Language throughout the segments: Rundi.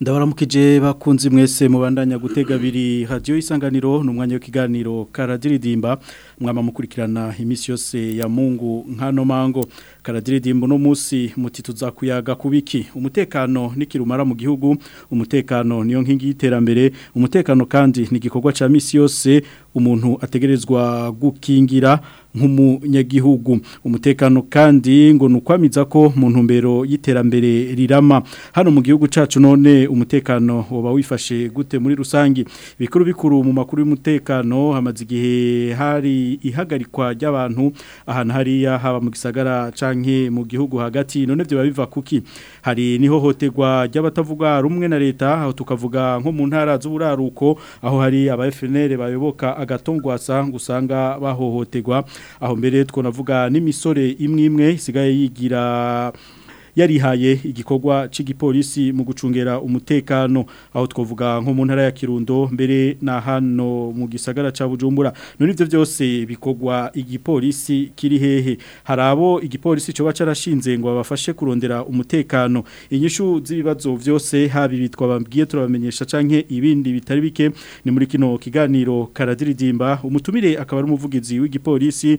ndabaramukije bakunzi mwese mubandanya gutega biri hadiyo isanganiro ni umwanya w'ikiganiro karadiridimba mwama mukurikirana iminsi yose ya mungu nkano mango Karadiridimbo uno munsi muti tuzakuyaga kubiki umutekano n'ikirumara mu gihugu umutekano niyo nkingi y'iterambere umutekano kandi ni igikorwa cya minsi yose umuntu ategerezwa gukingira nk'umunyagihugu umutekano kandi ngo nukwamiza ko mu ntumbero y'iterambere rirama hano mu gihugu cacu none umutekano woba wifashe gute muri rusangi bikuru bikuru mu makuru y'umutekano hamaze igihe hari ihagarikwa ry'abantu ahantu hariya haba mu gisagara canke mu gihugu hagati none byo babiva kuki hari nihohoterwa ry'abatavuga rumwe na leta aho tukavuga nko mu ntara z'uburaruko aho hari aba FNL bayoboka agatongwasa gusanga bahohotegwa. aho mbere twonavuga n'imisore imwe imwe isigaye yigira haye igikogwa cy'igipolisi mu gucungera umutekano aho twavuga nko mu ntara ya kirundo mbere na hano mu gisagara cha bujumbura none ibyo byose bikorwa igipolisi kiri hehe hari abo igipolisi cyoba cyarashinze ngo babafashe kurondera umutekano inyishu z'ibibazo byose habi bitwa bambwiye turabamenyesha canke ibindi bitari bike ni muri kino kiganiro karadiridimba umutumire akaba ari umuvugizi w'igipolisi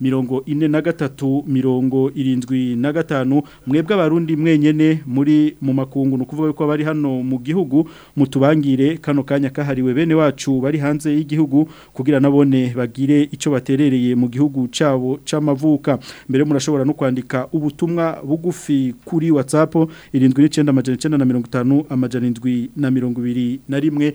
mirongo ine na gatatu mirongo irindwi na gatanu mwebwe abarundi mwenyene muri mu makungu ni ukuvuga yuko abari hano mu gihugu mutubangire kano kanya kahariwe bene wacu bari hanze y'igihugu kugira nabone bagire icyo baterereye mu gihugu cyabo cy'amavuka mbere murashobora no kwandika ubutumwa bugufi kuri whatsapp irindwi n'icyenda amajana icyenda na mirongo itanu amajana irindwi na mirongo ibiri na rimwe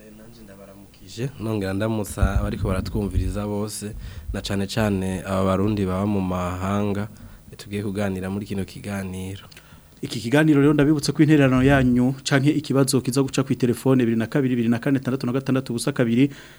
eh, nanje ndabaramukije nongera ndamutsa abariko baratwumviriza bose na cane cane aba barundi baba mu mahanga tugiye kuganira muri kino kiganiro iki kiganiro rero ndabibutse ku intererano yanyu canke ikibazo kiza guca ku telefone 222666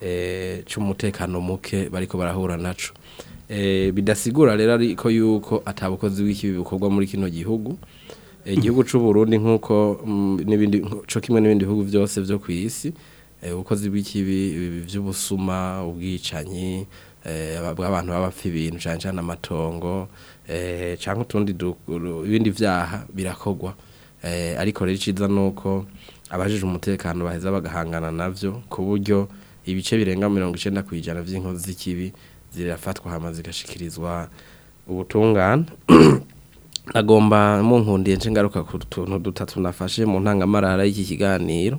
eh, cy'umutekano muke bariko barahura naco bidasigura rero ariko yuko atabukozi w'ikibi bukorwa muri kino gihugu igihugu cy'u Burundi nk'uko mm, n'ibindi cyo kimwe n'ibindi bihugu byose byo ku isi ubukozi bw'ikibi by'ubusuma ubwicanyi bw'abantu babapfa ibintu cyane cyane amatongo cyangwa utundi ibindi byaha birakogwa Eh, ariko rero iciza ni uko abajije umutekano baheza bagahangana nabyo ku buryo ibice birenga mirongo icyenda ku ijana by'inkozi z'ikibi zirafatwa hama zigashikirizwa ubutungane agomba munkundiye nce ngaruka ku tuntu dutatu nafashe mu ntangamarara y'iki kiganiro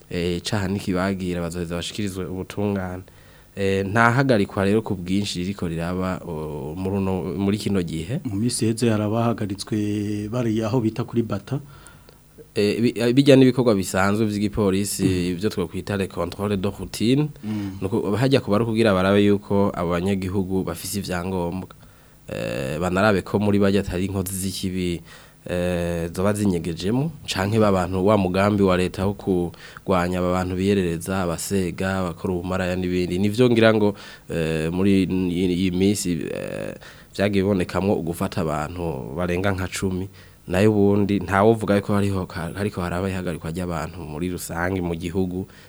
icaha eh, ntikibagira bazoheza bashikirizwe ubutungane eh, ntahagarikwa rero ku bwinshi riko riraba muri kino gihe mu minsi heze hari abahagaritswe bari aho bita kuri bata Eh, eh, bijya n'ibikorwa bisanzwe by'igipolisi mm. ibyo twakwita le controle de routine mm. hajya kuba ari barabe yuko abo banyagihugu bafite ibyangombwa eh, banarabe ko muri bajya atari inkozi z'ikibi zoba zinyegejemo canke babantu wa mugambi wa leta wo kugwanya abantu biyerereza abasega bakora ubumaraya n'ibindi nivyo ngira ngo muri iyi minsi byagiye bibonekamwo ugufata abantu barenga nka cumi nayo ubundi ntawuvuga ko ariko haraba ihagarikwa ry'abantu muri rusange mu gihugu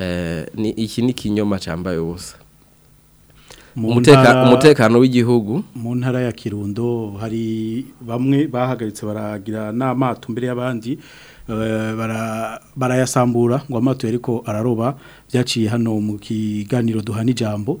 eh, ni iki ni kinyoma cyambaye ubusa umutekano w'igihugu mu ntara ya kirundo hari bamwe bahagaritse baragira n'amato mbere y'abandi eh, barayasambura ngo amato ariko araroba byaciye hano mu kiganiro duhana ijambo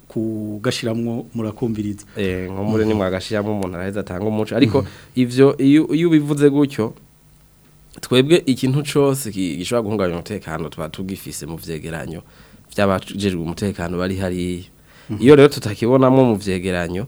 kugashiramwo murakumviriza eh nko muri mm. ni mwagashiramwo umuntu araheza atanga umuco ariko mm-hmm. ivyo iyo ubivuze gutyo twebwe ikintu cyose gishobora guhungabanya umutekano tuba tugifise mu vyegeranyo by'abajejwe umutekano bari hari mm-hmm. iyo rero tutakibonamo mu vyegeranyo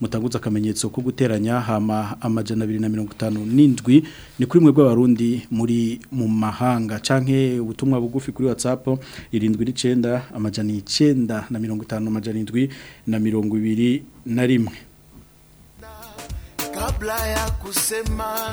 mutanguza akamenyetso ko guteranya hama amajana abiri na mirongo itanu n'indwi ni kuri mwe bw'abarundi muri mu mahanga canke ubutumwa bugufi kuri WhatsApp irindwi n'icyenda amajana icyenda na mirongo itanu amajana indwi na mirongo ibiri na rimwe kabla ya kusema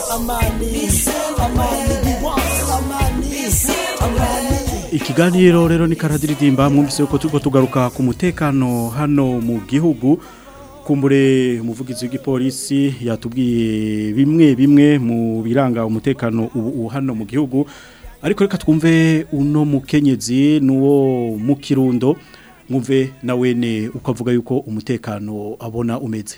ikiganiro rero ni karadiridimba mwumvise yuko tuko tugaruka ku mutekano hano mu gihugu kumbure umuvugizi w'igipolisi yatubwiye bimwe bimwe mu biranga umutekano ubu hano mu gihugu ariko reka twumve uno mukenyezi n'uwo mu kirundo mwumve na wene uko avuga yuko umutekano abona umeze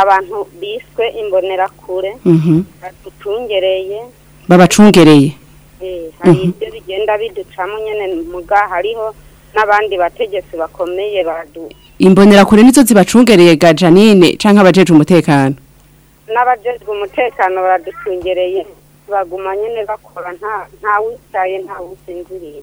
abantu biswe imbonerakure baducungereye babacungereye eh, hari ibyo bigenda biducamo nyine muga hariho n'abandi bategetsi bakomeye badu imbonerakure nizo zibacungereye ga janine cyangwa abajeje umutekano n'abajeje umutekano baraducungereye bagumanye neza bakora nta wicaye nta wusinziriye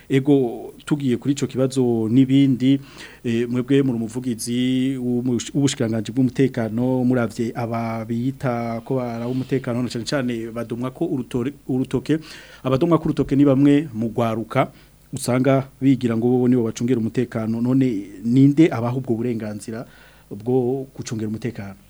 ego tugiye kuri ico kibazo nibindi e, mwebwe muri umuvugizi w'ubushikiranganje bw'umutekano muravye ababiyita ko baraho umutekano na cyane cyane badumwa ko urutoke abadumwa ko urutoke ni bamwe mu gwaruka usanga bigira ngo bo nibo bacungera umutekano none ninde abaho ubwo burenganzira bwo gucungera umutekano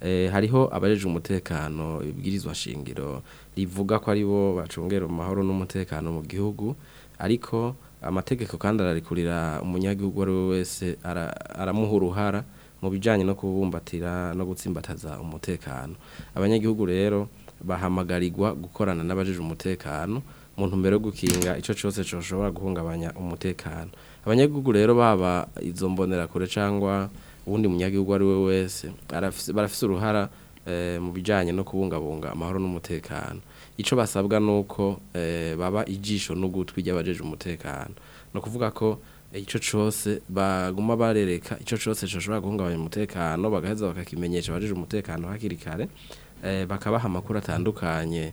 Eh, hariho abajeje umutekano ibwirizwa shingiro rivuga ko aribo bacungera amahoro n'umutekano mu gihugu ariko amategeko kandi ararikurira umunyagihugu ari wese aramuha uruhara mu bijyanye no kubumbatira no gutsimbataza umutekano abanyagihugu rero bahamagarirwa gukorana n'abajeje umutekano mu ntumbero yo gukinga icyo cyose gishobora guhungabanya umutekano abanyagihugu rero baba izo mbonera kure cyangwa undi munyagihugu ari we wese barafise uruhara eh, mu bijyanye no kubungabunga amahoro n'umutekano icyo basabwa ni uko eh, baba ijisho n'ugutwi abajeje umutekano no kuvuga ko eh, icyo cyose baguma barereka icyo cyose gishobora guhungabanya umutekano bagaheza bakakimenyesha abajeje umutekano hakiri kare bakabaha amakuru atandukanye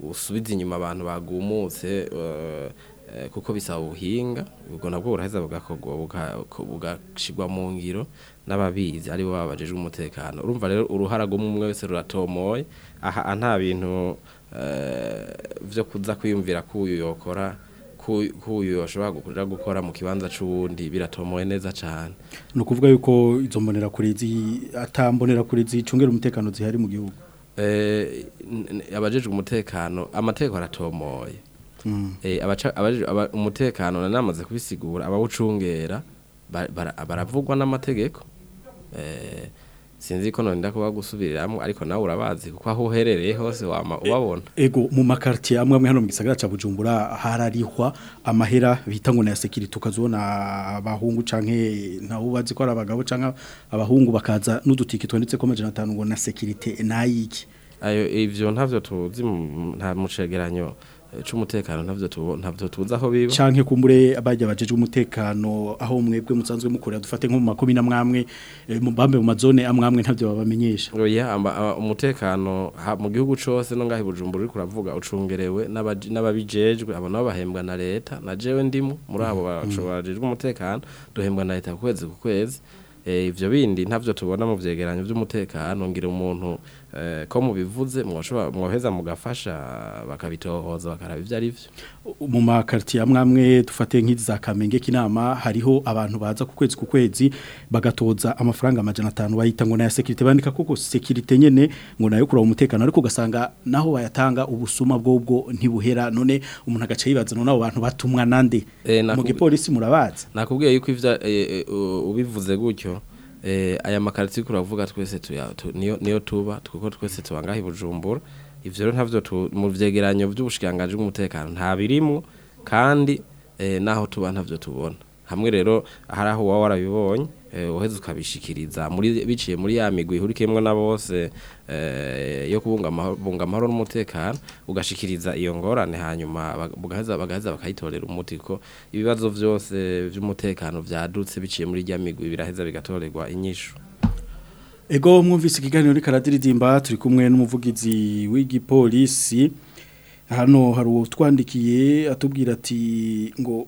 usubize inyuma abantu bagumutse eh, eh, kuko bisaba ubuhinga ubwo nabwo buraheza bugakorwa bugashyirwa mu ngiro n'ababizi ari bo babajijwe umutekano urumva rero uruhara rw'umwe wese ruratomoye aha nta bintu byo eh, kuza kwiyumvira k'uyu yokora k'uyu ashobora gukorera gukora mu kibanza cy'ubundi biratomoye neza cyane ni ukuvuga yuko izo mbonera kuri atambonera kuri cungera umutekano zihari mu gihugu eh, abajejwe umutekano amategeko aratomoye hmm. eh, umutekano nanamaze kubisigura abawucungera baravugwa n'amategeko Eh, sinzi ko none ndakuba gusubiriramo ariko nawe urabazi kuko aho uherereye hose wama ubabona e, ego mu makartier amwe amwe hano mu gisagara ca Bujumbura hararihwa amahera bitango na security ukazona abahungu canke nawe ubazi ko ari abagabo canke abahungu bakaza n'udutiki twanditse ko 500 ngo na security nayiki ayo ivyo ntavyo tuzi nta mucegeranyo Eh, cy'umutekano ntabyo tunze aho biba cyane kumbure abajya bajejwe umutekano aho mwebwe musanzwe mukorera dufate nko mu na mwamwe eh, mu bambe mu mazone amwamwe ntabyo babamenyesha oh, umutekano mu gihugu cyose no ngaho ibujumbura uri kuravuga ucungerewe n'ababijejwe abo nabo bahembwa na leta na jewe ndimo muri abo mm. Mm. bajejwe umutekano duhembwa na leta ku kwezi ku kwezi Eh, ibyo bindi ntabyo tubona mu byegeranyo by'umutekano ngira umuntu eh, ko mubivuze mwoheza mugafasha bakabitohoza bakaraba ibyo ari byo mu makaritsiye amwe dufate nk'iza kamenge k'inama hariho abantu baza ku kwezi ku kwezi bagatoza amafaranga amajana atanu bayita ngo ni aya sekirite bandika koko sekirite nyine ngo nayo kuraba umutekano ariko ugasanga naho bayatanga ubusuma bw'ubwo ntibuhera none umuntu agace yibaza none abo bantu batumwa nande eh, mu gipolisi murabaza nakubwiye yuko ubivuze gutyo Eh, aya makaritiye turavuga twese tuya niyo tuba kuko twese tubangahe bujumbura ibyo rero ntabyo mu byegeranyo by'ubushikiranganji bw'umutekano nta birimo kandi eh, naho tuba ntabyo tubona hamwe rero hari aho uba warabibonye uheze eh, ukabishikiriza biciye muri ya migwi ihurikiyemo na bose eh, yo kubunga amahoro n'umutekano ugashikiriza iyo ngorane hanyuma bagaheza bakayitorera umuti ko ibibazo byose by'umutekano byadutse biciye muri rya migwi biraheza bigatorerwa inyishu ego mwumvise ikiganiro karadiridimba turi kumwe n'umuvugizi w'igipolisi hano hari utwandikiye atubwira ati ngo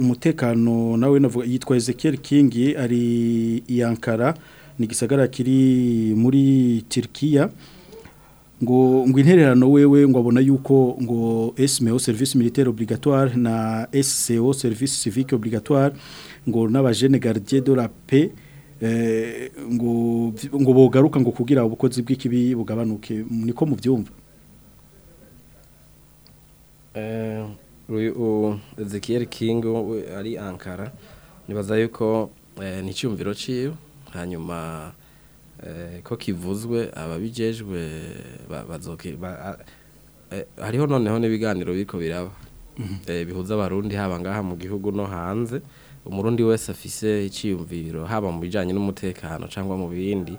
umutekano nawe navuga yitwa Ezekiel kingi ari iyankara ni gisagara kiri muri Turkiya ngo ngo intererano wewe ngo abona yuko ngo SMO service militaire obligatoire na SCO service civique obligatoire ngo n'abajene gardien de la paix eh, ngo ngo bogaruka ngo kugira ubukozi bw'ikibi bugabanuke niko muvyumva eh ezekiel kingi ari ankara nibaza yuko eh, ni icyumviro cyiwe hanyuma eh, ko kivuzwe ababijejwe eh, hariho noneho n'ibiganiro biriko biraba mhm. bihuza abarundi haba ngaha mu gihugu no hanze umurundi wese afise icyiyumviro haba mu bijyanye n'umutekano cyangwa mu bindi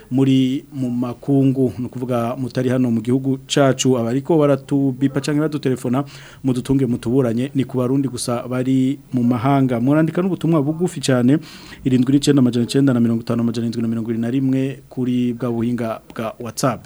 muri mu makungu ni ukuvuga mutari hano mu gihugu cacu abariko ko baratubipa cyangwa badutelefona mudutunge mutuburanye ni ku barundi gusa bari mu mahanga murandika n'ubutumwa bugufi cyane cyane irindwi n'icyenda amajana na mirongo itanu na mirongo na rimwe kuri bwa buhinga bwa WhatsApp.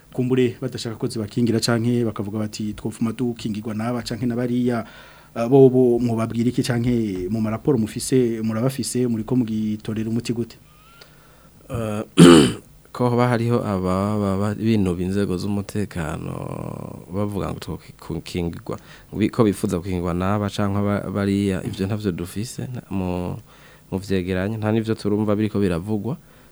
kumbure badashaka ko zibakingira canke bakavuga bati twofuma dukingirwa naba canke nabariya bobo ah, mubabwira iki canke mu maraporo mufise murabafise muriko mugitorera umuti gute ah, ko haba hariho ababa binuba inzego z'umutekano bavuga ngo twokingirwa ko bifuza gukingirwa naba canke bariya ivyo ntavyo dufise mu mu nta n'ibyo turumva biriko biravugwa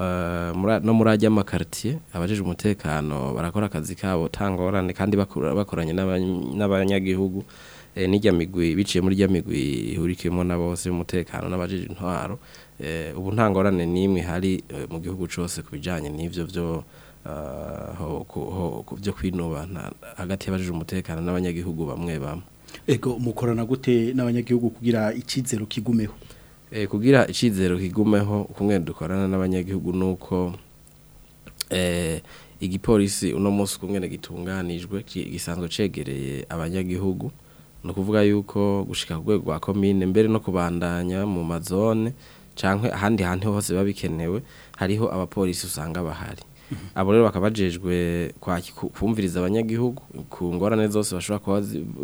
Eh, no muri ajya amakaritiye abajijwe umutekano barakora akazi kabo tangorane kandi bakoranye n'abanyagihugu eh, n'ijya migwi biciye muri ijya migwi ihurikiyemo na bose umutekano n'abajije intwaro eh, ubu ntangorane n'imwe hari mu gihugu cyose ku bijyanye n'ibyo byo byo kwinuba hagati y'abajije umutekano n'abanyagihugu bamwe bamwe ego mukorana gute n'abanyagihugu kugira icyizero kigumeho Eh, kugira icyizero kigumeho kumwe dukorana n'abanyagihugu nuko eh, igipolisi uno munsi kumwe gitunganijwe gisanzwe cegereye abanyagihugu ni kuvuga yuko gushika ku kwa rwa komine mbere no kubandanya mu mazone cyangwa ahandi hantu hose babikenewe hariho abapolisi usanga bahari mhm. abo rero bakabajejwe kwa kumviriza abanyagihugu ku ngorane zose bashobora kuba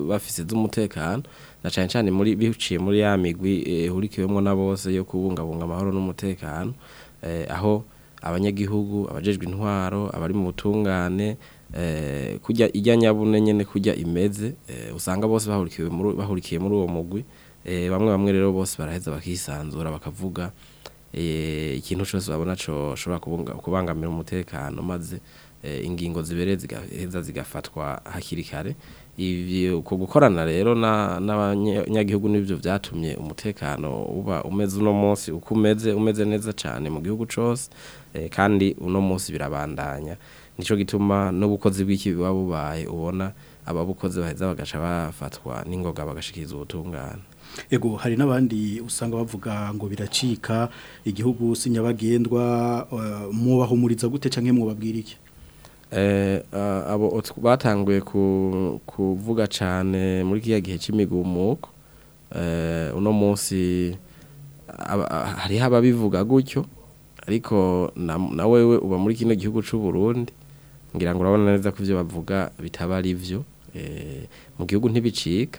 bafise z'umutekano na cyane cyane muri biciye muri ya migwi eh, ihurikiwemo na bose yo kubungabunga amahoro n'umutekano eh, aho abanyagihugu abajejwe intwaro abari mu butungane eh, kujya ijya nyabune nyine kujya imeze usanga bose bahurikiwe bahurikiye muri uwo mugwi bamwe bamwe rero bose baraheza bakisanzura bakavuga ikintu cyose babona cyo ushobora kubangamira umutekano maze Eh, ingingo zibere zigaheza zigafatwa hakiri kare uko gukorana rero n'abanyagihugu n'ibyo byatumye umutekano uba umeze uno munsi uko umeze umeze neza cyane mu gihugu cyose eh, kandi uno munsi birabandanya nicyo gituma n'ubukozi bw'iki buba ubona ababukozi baheza bagasha bafatwa n'ingoga bagashikiriza ubutungane Ego hari n'abandi usanga bavuga ngo biracika igihugu sinyabagendwa eh, mubaho muriza gute canke mwubabwira Eh, abo batanguye kuvuga cyane muri kiriya gihe cy'imigumuko eh, uno munsi hariho ababivuga gutyo ariko na wewe uba muri kino gihugu cy'u Burundi ngira ngo urabona neza ko bavuga bitaba ari byo eh, mu gihugu ntibicika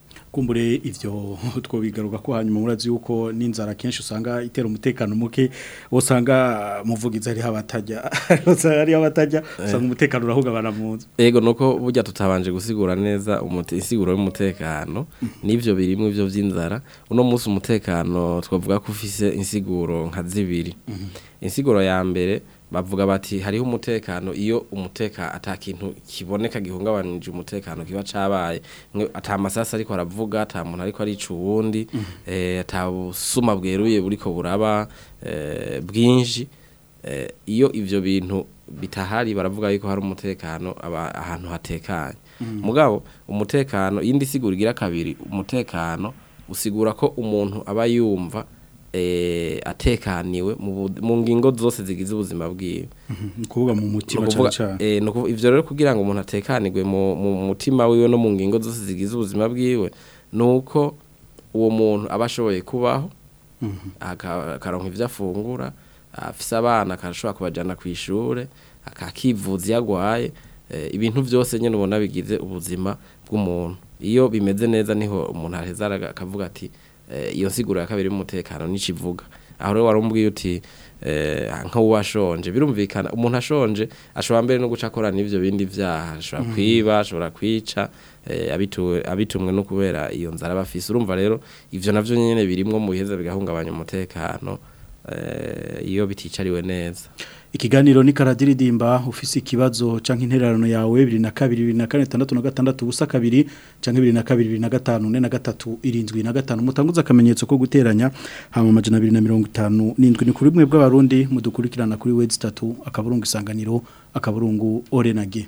kumbure ivyo two bigaruka ko hanyuma murazi yuko n'inzara kenshi usanga itera umutekano muke usanga muvugiza ari habatajya ari habatajya usanga umutekano urahugabana mu nzu yego nuko burya tutabanje gusigura neza insiguro y'umutekano mm-hmm. n'ivyo birimo ivyo vy'inzara uno munsi umutekano twavuga ko ufise insiguro nka zibiri mm-hmm. insiguro ya mbere bavuga bati hariho umutekano iyo umuteka atakintu kiboneka gihungabanije umutekano kiba cabaye atamasasa ariko aravuga ata ariko ari cuwundi mm -hmm. eh atabusuma bweruye buriko buraba eh, bwinji eh, iyo ivyo bintu bitahari baravuga yuko hari umutekano ahantu hatekanye mm -hmm. mugabo umutekano yindi sigura igira kabiri umutekano usigura ko umuntu aba yumva Eh, atekaniwe mu ngingo zose zigize ubuzima bwiwe mhm, ni mu mutima cyane cyane ibyo rero kugira ngo umuntu atekanirwe mu mutima wiwe no mu ngingo zose zigize ubuzima bwiwe nuko uwo muntu abashoboye kubaho mhm. akaronka ibyo afungura afise abana akashobora kubajyana ku ishuri akakivuza yagwaye eh, ibintu byose nyine ubona bigize ubuzima bw'umuntu iyo bimeze neza niho umuntu aheza akavuga ati Eh, iyo nsiguro ya kabiri y'umutekano n'ikivuga aho rero wari umbwiye uti eh, nk'ubu ashonje birumvikana umuntu ashonje ashobora mbere no gucakora akora bindi byaha ashobora mm. kwiba ashobora kwica eh, abitumwe no kubera iyo nzara bafise urumva rero ibyo nabyo nyine birimwo mu bigahungabanya umutekano iyo biticariwe neza ikiganiro ni karadiridimba ufise ikibazo canke intererano yawe 2246 ubusa kabiri canke 2255 mutanguza akamenyetso ko guteranya hama majana 257 ni kuri bimwe bw'abarundi mudukurikirana kuri web 3 akaburungu isanganiro akaburungu orenage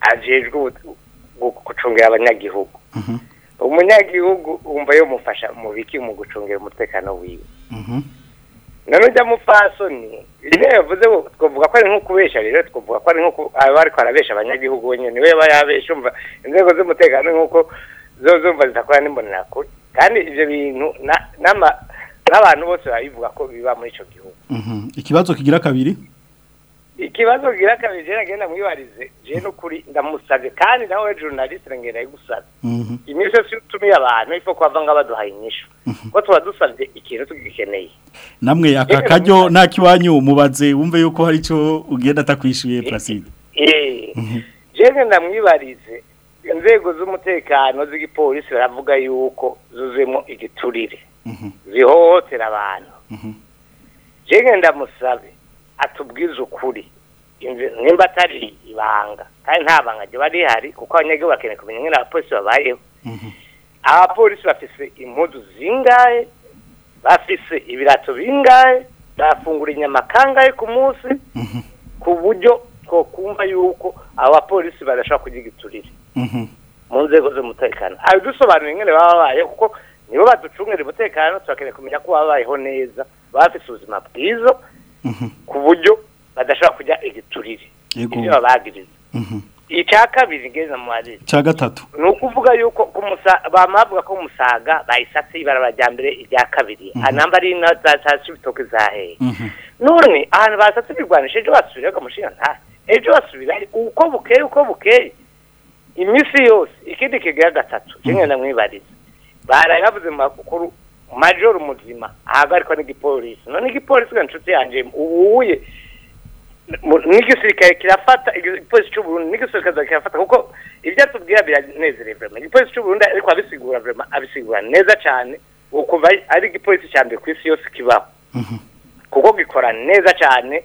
ajejwe gucungira abanyagihugu Mm-hmm. umunyagihugu wumva yamufasha mu biki mu gucungira umutekano wiwe mm-hmm. none mupfasoni ibyo yavuze twavuga ko ari nko kubesha rero twavuga ko ari nko aba ariko arabesha abanyagihugu wenyine we yabesha umva inzego z'umutekano nk'uko zo zumva zidakora n'imbonerakure kandi ibyo bintu n'abantu bose babivuga ko biba muri icyo gihugu mm-hmm. ikibazo kigira kabiri ikibazo gira kabiri jena genda mwibarize je no kuri ndamusavye kandi nawe journaliste ngenda igusaba mhm. imisho si utumiye abantu ifo kwavanga baduhaye inyisho ko mhm. tuba dusavye ikintu tugikeneye namwe aka eh, kajyo eh. nakiwanyu mubaze wumve yuko hari cyo ugenda takwishwiye eh, Placide eh mhm. jene ndamwibarize inzego z'umutekano z'igipolisi baravuga yuko zuzemo igiturire zihohotera abantu jene ndamusabe atubwize ukuri nimba atari ibanga kandi nta banga riba rihari kuko abanyagihugu bakeneye kumenya nyine abapolisi babayeho mhm. abapolisi bafise impudu zingahe bafise ibirato bingahe bafungura inyama kangahe ku munsi mhm. ku buryo two kumva yuko abapolisi badashobora kugira igiturire mhm. mu nzego z'umutekano abidusobanuriye nyine baba babayeho kuko nibo baducungira umutekano turakeneye kumenya ko babayeho neza bafise ubuzima bwiza ku buryo badashobora kujya igiturire ibyo babagiriza mhm. icya kabiri ngeze mu marere icya gatatu ni ukuvuga yuko bamuhavuga ko umusaga bayisatse ibarabara rya mbere irya kabiri mhm. anamba ari na za sasi ibitoki zaheye mhm. none ahantu basatse ibirwanisha ejo basubira bakamushyira ntasi ejo basubira uko bukeye uko bukeye iminsi yose ikindi kigira gatatu kimwe na mwibariza barayavuze mu makuru majoro muzima ahagarikwa n'igipolisi none igipolisi ga nshuti yanjye ubuye n'igisirikare kirafata igipolisi cy'uburundi n'igisirikare kirafata kuko ibyo atubwira biranezereye vrema igipolisi cy'uburundi ariko abisigura abisigura neza cyane ukuva ari igipolisi cya mbere ku isi yose kibaho mhm. kuko gikora neza cyane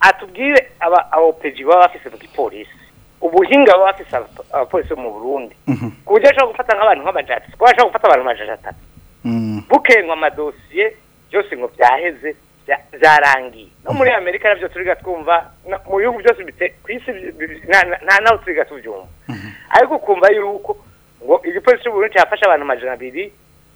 atubwire aba abapeji baba bafise mu gipolisi ubuhinga baba bafise abapolisi mu Burundi ku buryo ashobora gufata nk'abantu nk'abajati kuba ashobora gufata abantu amajana atatu mm. bukenga amadosiye byose ngo byaheze zarangi no muri mhm. amerika nabyo turi twumva mu bihugu byose ku isi nta nawe turi tubyumva mhm. ariko ukumva yuko ngo igipolisi cy'ubururu cyafashe abantu amajana abiri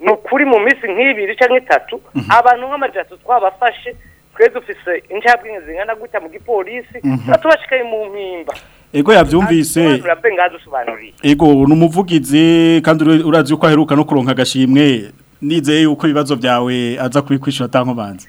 ni ukuri mu minsi nk'ibiri cyangwa itatu mhm. abantu nk'amajyatsi twabafashe twe dufise incabwenge zingana gutya mu gipolisi mhm. tubashikaye mu mpimba ego yabyumvise ego ni umuvugizi kandi urazi uko aheruka no kuronka agashimwe nizeye yuko ibibazo byawe aza kubikwishyura atankobanze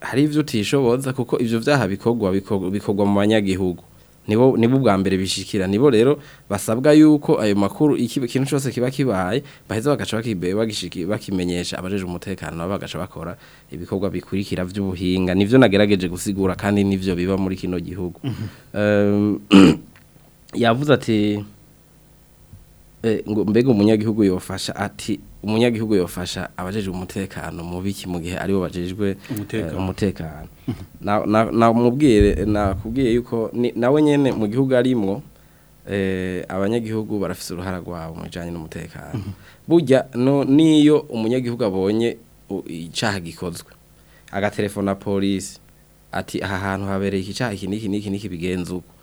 hari ibyo utishoboza kuko ibyo byaha bikogwa bikogwa mu banyagihugu nibo nibo ubwa mbere bishikira nibo rero basabwa yuko ayo makuru ikintu cyose kiba kibaye baheza bagaca bakimenyesha abajeje umutekano bagaca bakora ibikorwa bikurikira by'ubuhinga nivyo nagerageje gusigura kandi nivyo biba muri kino gihugu mhm. yavuze ati Eh, ngo mbega umunyagihugu yofasha ati umunyagihugu yofasha abajejwe umutekano mu biki mu gihe aribo bajejwe eh, umutekano mhm. namubwire nakubwiye yuko nawe nyine mu gihugu arimo eh, abanyagihugu barafise uruhara rwabo mu bijyanye n'umutekano mhm. burya n'iyo umunyagihugu abonye icyaha gikozwe na polisi ati aha hantu habereye iki cyaha iki n'iki n'iki n'iki bigenze uko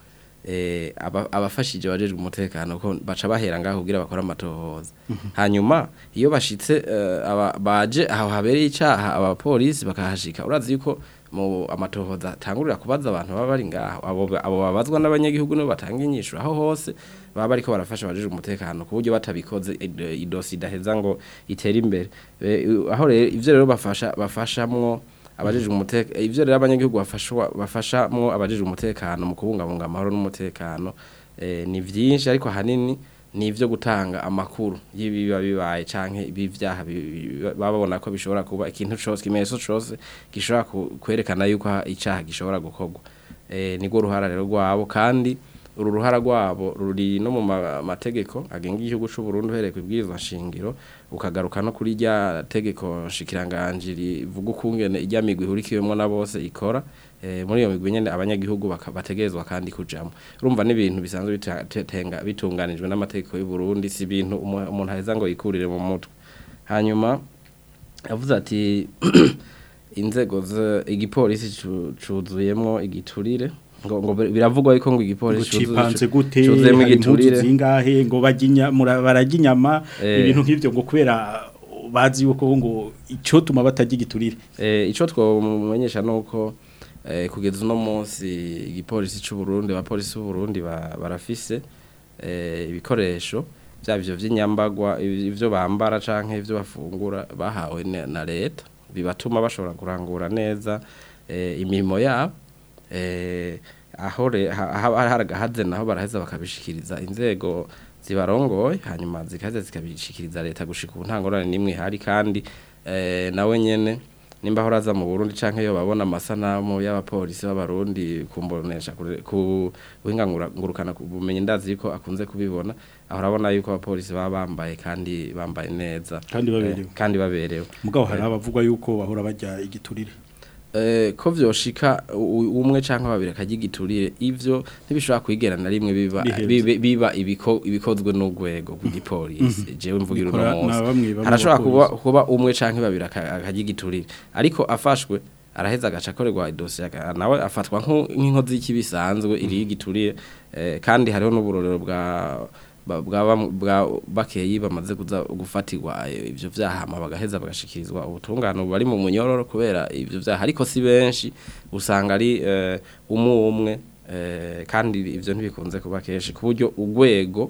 Eh, abafashije abajejwe umutekano ko baca bahera ngaho kugira bakora amatohoza hanyuma iyo bashitse eh, baje aho habereye icaha abapolisi bakahashika urazi yuko mu amatohoza tangurira kubaza abantu baba bari ngaho abo babazwa n'abanyagihugu no batanga inyishu aho hose baba bariko barafasha abajejwe umutekano ku buryo batabikoze idosi idaheza ngo itere imbere eh, aho rero ivyo rero bafasha bafashamwo abajijwe umutekano ivyo rero abanyagihugu bafashwa bafashamwo abajijwe umutekano mu kubungabunga amahoro n'umutekano eh, ni byinshi ariko hanini ni ivyo gutanga amakuru y'ibiba bibaye canke bivyaha bababona ko bishobora kuba ikintu cose kimeso cose gishobora kwerekana yuko icaha gishobora gukogwa e, eh, ni rero rwabo kandi uru ruhara rwabo ruri no mu mategeko agenga igihugu cy'u Burundi uhereye ku bwiza shingiro ukagaruka no kuri rya tegeko nshikiranganje rivuga ukungene ijya migwi ihurikiwemo na bose ikora eh, muri iyo migwi nyene abanyagihugu bategerezwa kandi kujamo urumva n'ibintu bisanzwe bitenga bitunganijwe n'amategeko y'u Burundi si ibintu umuntu aheza ngo yikurire mu mutwe hanyuma yavuze ati inzego igipolisi cuzuyemwo igiturire ngo biravugwa yuko ngo igipolisi cipanze gute igiturire zingahe ngo baginya baraginyama eh. ibintu nk’ibyo ngo kubera bazi yuko ngo ico tuma batajya igiturire eh ico twomumenyesha nuko eh kugeza no munsi igipolisi cy'u Burundi Polisi b'u Burundi barafise eh ibikoresho byabyo by'inyambagwa ibyo bambara canke ibyo bafungura bahawe na leta bibatuma bashobora kurangura neza eh, imirimo yabo Eh, aho hazena naho baraheza bakabishikiriza inzego zibarongoye hanyuma zikaze zikabishikiriza leta gushika ubu nta ngorane n'imwe ihari kandi eh, nawe nyene nimba aho mu burundi cyangwa yo babona amasanamu y'abapolisi b'abarundi kumbonesha ku ngurukana ubumenyi ndazi yuko akunze kubibona aho urabona yuko abapolisi baba bambaye kandi bambaye neza kandi baberewe eh, mugabo hari abavugwa yuko bahora bajya igiturire Eh, ko vyoshika umwe canke babiri akajya igiturire ivyo ntibishobora kwigera na rimwe biba biba ibikozwe n'urwego rw'igipolisi mm-hmm. jewe mvugira uno munsi harashobora kuba umwe canke babiri akajya ariko afashwe araheza agaca akorerwa idosiye nawe afatwa nk'inkozi y'ikibi isanzwe iriho mm-hmm. igiturire eh, kandi hariho n'uburorero bwa bwa bakeyi bamaze gufatirwa eh, ibyo byaha bagaheza bagashyikirizwa ubutungano bari mu munyororo kubera ibyo byaha ariko si benshi usanga ari eh, umwe umwe eh, kandi ibyo ntibikunze kuba kenshi ku buryo urwego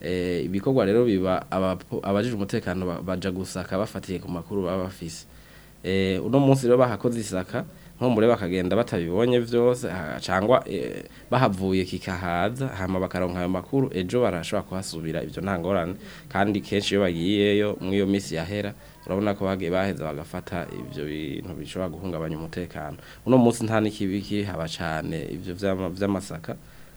eh, ibikorwa rero biba abajije umutekano bajya gusaka bafatiye ku makuru baba bafise eh, uno munsi rero bahakoze isaka nko bakagenda batabibonye byose cyangwa e, bahavuye kikahaza hama bakaronka ayo makuru ejo barashobora kuhasubira ibyo nta kandi kenshi iyo bagiyeyo muri iyo minsi yahera urabona ko bagiye baheza bagafata ibyo bintu bishobora guhungabanya umutekano uno munsi nta n'ikibi kiri haba cyane ibyo by'amasaka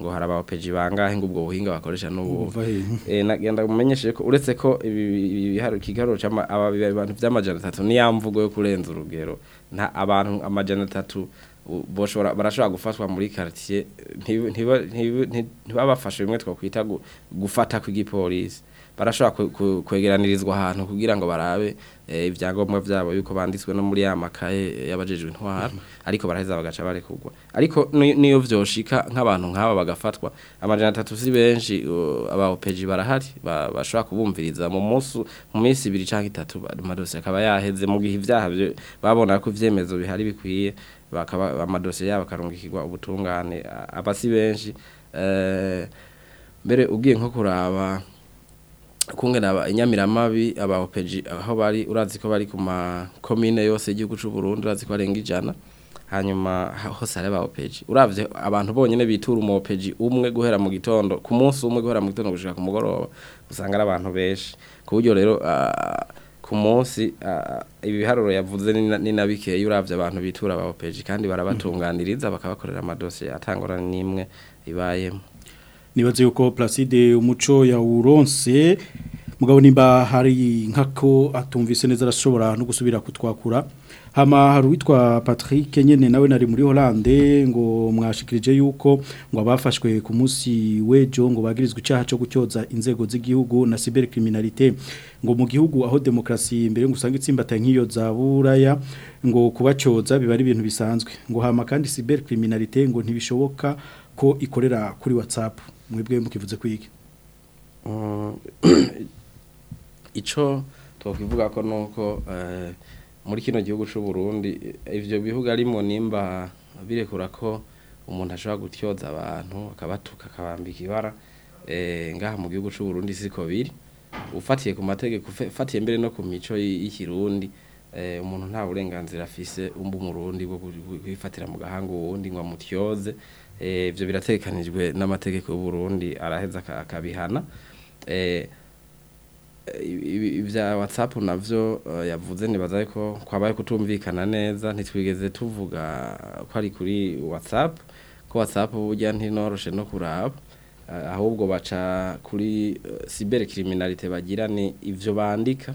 ngo hari abawapeji bangahe ngo ubwo buhinga bakoresha n'ubu eh, nagenda mumenyesheje ko uretse ko ikigaruro cy'abantu by'amajana atatu niyo mvugo yo kurenza urugero nta abantu amajana atatu barashobora gufatwa muri karitsiye ntibabafashe bimwe twakwita gufata kw'igipolisi barashobora kwegeranirizwa ahantu kugira ngo barabe eh, ibyangombwa byabo yuko banditswe no muri ya makaye y'abajejwe intwaro ariko baraheza bagaca barekugwa ariko niyo byoshika nk'abantu nk'aba bagafatwa amajana atatu si benshi aba opeji barahari bashobora kubumviriza mu munsi mu minsi ibiri cyangwa itatu amadosiye akaba yaheze mu gihe ibyaha babona ko ibyemezo bihari bikwiye bakaba amadosiye yabo akarungikirwa ubutungane abasi benshi e, mbere ugiye nko kuraba kungena inyamiramabi abahopeji aho bari urazi ko bari ku makomine yose igihugu cy'u Burundi urazi ko arenga ijana hanyuma hose ari abahopeji uravye abantu bonyene bitura umuhopeji umwe guhera mu gitondo ku munsi umwe guhera mu gitondo gushika ku mugoroba usanga ari abantu benshi ku buryo rero uh, ku munsi ibiharuro yavuze ni na bikeya urabye abantu bitura ba kandi barabatunganiriza bakabakorera amadosiye atangora n'imwe ibaye nibaze yuko Placide umuco yawuronse mugabo nimba hari nkako atumvise neza arashobora no gusubira kutwakura hama hari uwitwa Patrick nyene nawe nari muri Hollande ngo mwashikirije yuko ngo abafashwe ku munsi wejo ngo bagirizwe icaha cyo gucyoza inzego z'igihugu na cyber criminalité ngo mu gihugu aho demokrasi imbere ngo usanga itsimbata nk'iyo za buraya ngo kubacoza biba ari ibintu bisanzwe ngo hama kandi cyber criminalité ngo ntibishoboka ko ikorera kuri WhatsApp mwebwe mukivuze kwiki mm, ico twakivuga ko nuko eh, muri kino gihugu cy'u Burundi ivyo bihugu arimo nimba birekura ko umuntu ashobora gutyoza abantu akabatuka akabambika ibara eh, ngaha mu gihugu cy'u Burundi siko biri ufatiye ku mategeko ufatiye mbere no ku mico y'ikirundi eh, umuntu nta burenganzira afise umbu murundi bwo kwifatira mu gahanga uwundi ngo amutyoze eh, ivyo biratekanijwe n'amategeko y'u Burundi araheza akabihana ibya whatsapp nabyo eh, yavuze ntibaza ariko kwabaye kutumvikana neza ntitwigeze tuvuga ko ari kuri WhatsApp ko WhatsApp burya ntinoroshe no kuraba eh, ahubwo baca kuri eh, cyber kiriminarite bagira ni ibyo bandika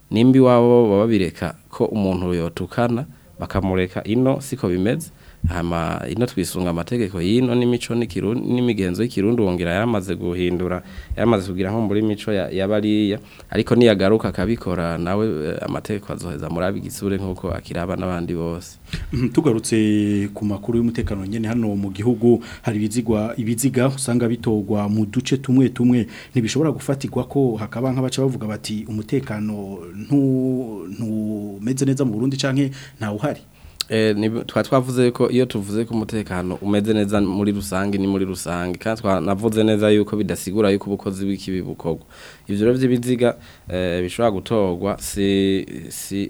nimbi iwabo babireka ko umuntu yotukana bakamureka ino siko bimeze ino twisunga amategeko y'ino n'imico n'imigenzo y'ikirundi wongera yaramaze guhindura yaramaze kugira nko muri mico yabariya ariko niyagaruka akabikora nawe eh, amategeko azoheza muri abigisure nk'uko akiraba n'abandi bose mhm, tugarutse ku makuru y'umutekano nyine hano mu gihugu hari ibizigwa ibiziga usanga bitogwa mu duce tumwe tumwe ntibishobora gufatirwa ko hakaba nk'abaca bavuga bati umutekano meze neza mu Burundi canke nta uhari Eh, twa twavuze ko iyo tuvuze ko umutekano umeze neza muri rusange ni muri rusange kandi twanavuze neza yuko bidasigura yuko ubukozi bw'ikibi bukorwa ibyo by'ibiziga eh, bishobora gutogwa si si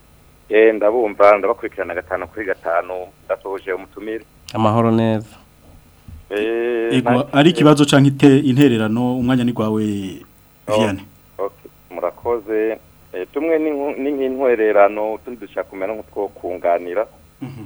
eh ndabumva ndabakurikirana gatano kuri gatano ndatoje umutumire amahoro neza eh ari kibazo canke intererano umwanya ni gwawe oh. Vianney murakoze eh, tumwe ni nk'intwererano utundi dushaka kumera nk'utwo kunganira mhm.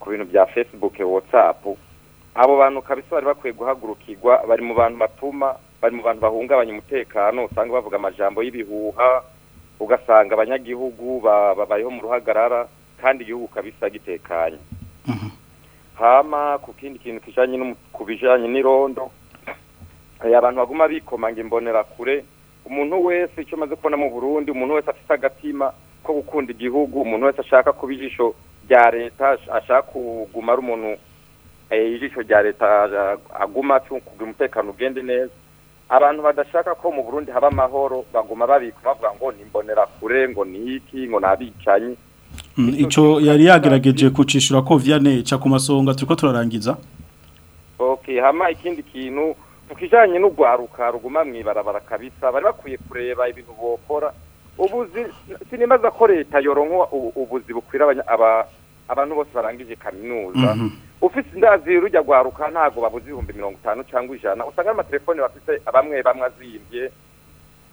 ku bintu bya facebook WhatsApp abo bantu kabisa bari bakwiye guhagurukirwa bari mu bantu batuma bari mu bantu bahungabanya umutekano usanga bavuga amajambo y'ibihuha ugasanga abanyagihugu babayeho mu ruhagarara kandi igihugu kabisa gitekanye mhm. hama ku kindi kintu kijanye ku bijanye n'irondo eh, abantu baguma bikomanga imbonera kure umuntu wese icyo maze kubona mu burundi umuntu wese afite agatima ko gukunda igihugu umuntu wese ashaka kuba ijisho rya leta ashaka kuguma ari umuntu eh, ijisho rya leta eh, aguma kugira umutekano ugende neza abantu badashaka ko mu burundi haba amahoro baguma babika bavuga ngo ni kure ngo ni iki ngo ni abicanyi Hmm, icyo yari yagerageje kucishura ko vyane ca ku masonga turiko turarangiza okay hama ikindi kintu mukijanye n'ugwaruka ruguma mwibarabara kabisa bari bakwiye kureba ibintu bokora ubuzi sinibaza ko leta yoronka ubuzi bukwira abantu bose barangije kaminuza mhm. ufite indazi rujya gwaruka ntago babuze ibihumbi mirongo itanu cyangwa ijana usanga amatelefoni bafite bamwe bamwe azimbye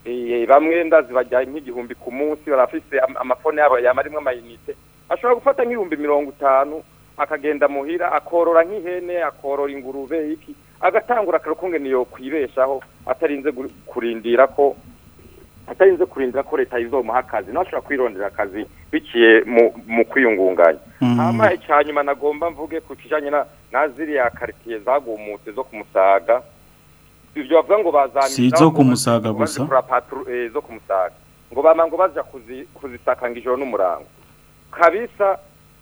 Eh, bamwe ndazi bajya nk'igihumbi ku munsi barafise amafone yabo yamarimo amayinite ashobora gufata nk'ibihumbi mirongo itanu akagenda muhira akorora nk'ihene akorora ingurube iki agatangura akakungene yo kwibeshaho atarinze kurindira ko atarinze kurindira ko leta izomuha akazi nawe ashobora kwirondera akazi biciye mu kwiyungunganya mm. hanyuma icya nagomba mvuge ku kijyanye na ziriya karitsiye zagumutse zo kumusaga ibyo bavuga ngo bazamira izo kumusaga gusa eh, zo kumusaga ngo bamango baje kuzisakanga ijoro n'umurango kabisa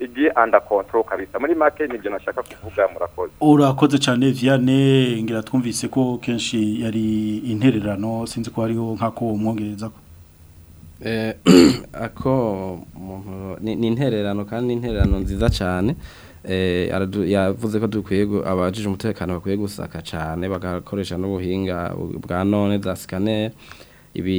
igiye under control kabisa muri make nibyo nashaka kuvuga murakoze urakoze cyane Viane ngira twumvise ko kenshi yari intererano sinzi ko hariho ko umwongereza eh ako ni intererano kandi intererano nziza cyane eh, yavuze ko dukwiye abajije umutekano bakwiye gusaka cyane bagakoresha n'ubuhinga bwa none za scanner ibi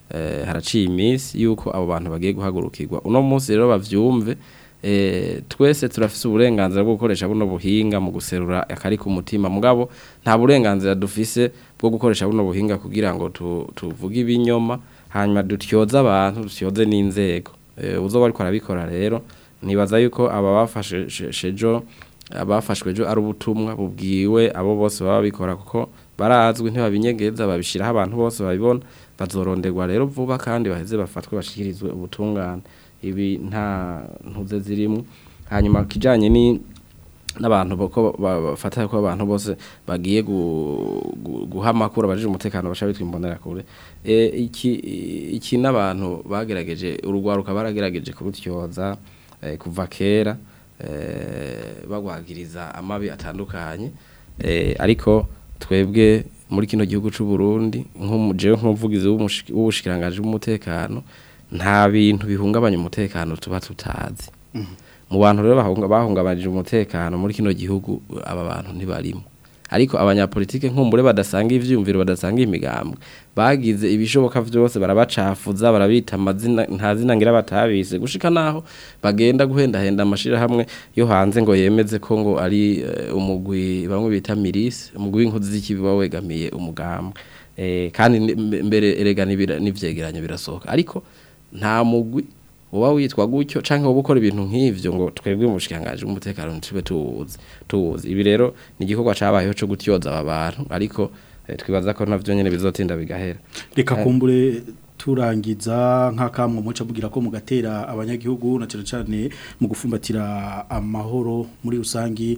Eh, haraciye iminsi yuko abo bantu bagiye guhagurukirwa uno munsi rero bavyumve eh, twese turafise uburenganzira bwo gukoresha buno buhinga mu guserura akari ku mutima mugabo nta burenganzira dufise bwo gukoresha buno buhinga kugira ngo tuvuge ibinyoma hanyuma dutyoze abantu dutyoze n'inzego eh, uzoba ariko arabikora rero nibaza yuko aba bafashejo ejo ari ubutumwa bubwiwe abo bose baba bikora kuko barazwi ntibabinyegeza babishiraho abantu bose babibona bazoronderwa rero vuba kandi baheze bafatwe bashikirizwe ubutungane ibi nta ntuze zirimo hanyuma kijanye ni n'abantu bako bafata ko abantu bose bagiye guha amakuru umutekano baca bitwa imbonera kure e, iki iki n'abantu bagerageje urugwaruka baragerageje kurutyoza e, kuva kera e, bagwagiriza amabi atandukanye ariko twebwe muri kino gihugu cy'u Burundi nk'umujewe nk'umuvugizi w'ubushikiranganje bw'umutekano nta bintu bihungabanya umutekano tuba tutazi mhm. mu bantu rero bahungabanje umutekano muri kino gihugu aba bantu ntibarimo ariko abanyapolitike nkumbure badasanga ivyumviro badasanga imigambwe bagize ibishoboka vyose barabacafuza barabita amazina nta ngira batabise gushika naho bagenda guhenda henda amashira hamwe yo hanze ngo yemeze ko ngo ari eh, umugwi bamwe bita miris umugwi w'inkozi z'ikibiba wegamiye umugambwe eh kandi mbere erega nivyegeranyo birasohoka ariko nta mugwi uba witwa gutyo cyangwa wowe ukora ibintu nk'ibyo ngo twebwe mu bushikangaje bw'umutekano ntitube tuwuzi tuwuzi ibi rero ni igikorwa cyabayeho cyo gutyoza aba bantu ariko eh, twibaza ko nabyo nyine bizotinda bigahera reka eh. kumbure turangiza nk'akamwe muca bugira ko mugatera abanyagihugu na cyane cyane mu gufumbatira amahoro muri rusangi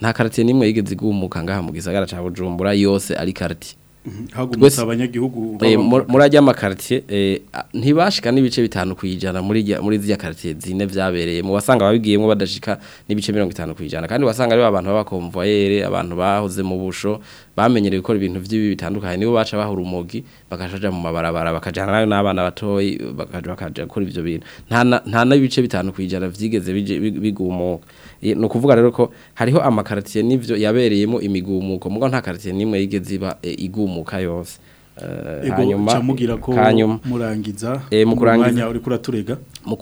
nta karitsiye n'imwe yigeze igumuka ngaha mu gisagara cya bujumbura yose ari karitsiye hagumutse abanyagihugu eh, murajya amakaritiye eh, ah, ntibashika n'ibice bitanu ku ijana muri ziriya karitiye zine mu wasanga babigiyemo badashika n'ibice mirongo itanu ku kandi wasanga ari abantu b'abakomvayere abantu bahoze mu busho bamenyereye gukora ibintu by'ibi bitandukanye nibo baca bahura umugi bakajya mu mabarabara bakajyana nayo n'abana batoyi bakajya gukora ibyo bintu nta n'ibice bitanu kwijana ijana byigeze bigumuka ni ukuvuga rero ko hariho amakaratiye n'ibyo yabereyemo imigumuko mugo nta karitiye n'imwe yigeze iba e, igumuka yose eh, hanyuma cyamubwira ko murangiza eh, mu kurangiza uri kuraturega mu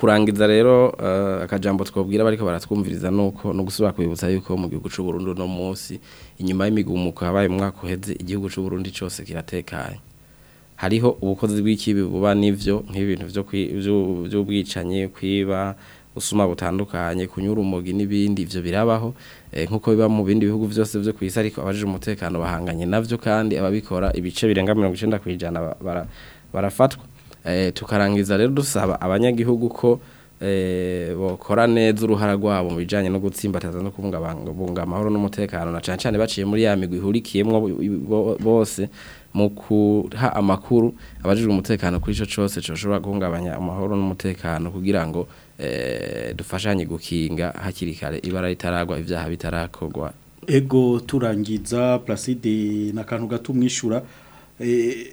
rero eh, akajambo twabwira bariko baratwumviriza nuko no gusubira kwibutsa yuko mu gihugu cy'u Burundi no munsi inyuma y'imigumuko yabaye umwaka uheze igihugu cy'u Burundi cyose kiratekanye hariho ubukozi bw'ikibi buba nivyo nk'ibintu byo by'ubwicanye kwiba busuma butandukanye kunyura umugi n'ibindi ivyo birabaho eh, nkuko biba mu bindi bihugu vyose vyo kwisi ariko abaje umutekano bahanganye navyo kandi ababikora ibice birenga 90% bara, barafatwa eh, tukarangiza rero dusaba abanyagihugu ko eh, bokora neza uruhara rwabo mu bijanye no gutsimbataza no bunga amahoro n'umutekano na cyane cyane baciye muri ya migwi ihurikiyemwo bose mu kuha amakuru abajijwe umutekano kuri ico cose cyo guhungabanya amahoro n'umutekano kugira ngo Eh, dufashanye gukinga hakiri kare ibara ritaragwa ibyaha bitarakogwa ego turangiza placide na kantu gato umwishyura eh,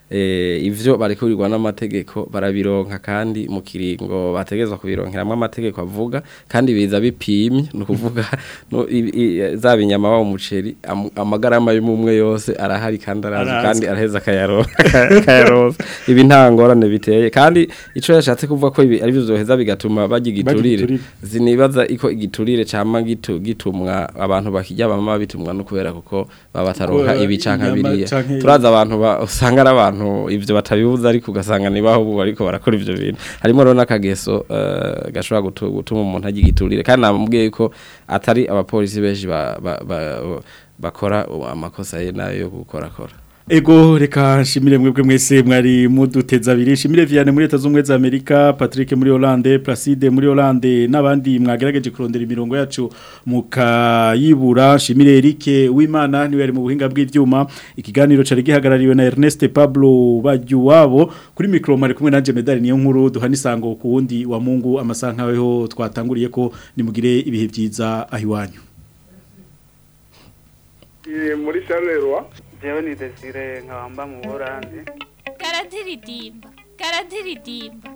Eh, ibyo bari n'amategeko barabironka kandi mu kiringo bategerezwa kubironkeramo amategeko avuga kandi biza bipimye ni kuvuga za binyama wa umuceri amagarama y'umwe yose arahari kandi arazi kandi araheza akayaroza ibi nta biteye kandi icyo yashatse kuvuga ko ibi ari byo byoheza bigatuma bajya igiturire zinibaza iko igiturire cyangwa gitumwa abantu bakijya bama bitumwa no kubera kuko baba bataronka ibicanka biriya turazi abantu usanga ari abantu abantu ivyo batabibuza ariko ugasanga nibaho ubu ariko barakora ivyo bintu harimo rero n'akageso eh, gashobora gutuma umuntu agigiturire kandi namubwiye ko atari abapolisi benshi bakora amakosa ye nayo yo gukorakora Ego reka nshimire mwebwe mwese mwari muduteza abiri nshimire Vianne muri leta z'umwe za Amerika Patrick muri Hollande Placide muri Hollande n'abandi mwagerageje kurondera imirongo yacu mukayibura nshimire Eric Wimana niwe ari mu buhinga bw'ivyuma ikiganiro cari gihagarariwe na Ernest Pablo Bajyuwabo kuri micro mari kumwe nanje medali niyo nkuru duhanisango ku wundi wa Mungu amasankaweho twatanguriye ko nimugire ibihe byiza ahiwanyu muri Charleroi jewe ni desire nkabamba mu burande ¿eh? karadiridimba karadiridimba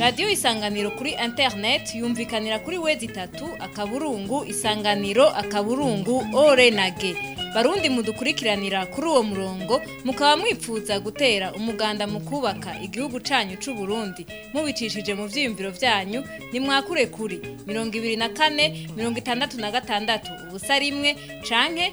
radiyo isanganiro kuri interineti yumvikanira kuri wezi itatu akaburungu isanganiro akaburungu ore na barundi mudukurikiranira kuri uwo murongo mukaba mwipfuza gutera umuganda mu kubaka igihugu cyanyu cy'u Burundi mubicishije mu byiyumviro byanyu nimwakure kuri mirongo ibiri na kane mirongo itandatu na gatandatu ubusa rimwe canke